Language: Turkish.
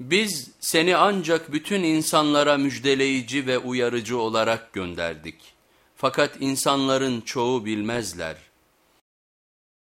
Biz seni ancak bütün insanlara müjdeleyici ve uyarıcı olarak gönderdik. Fakat insanların çoğu bilmezler.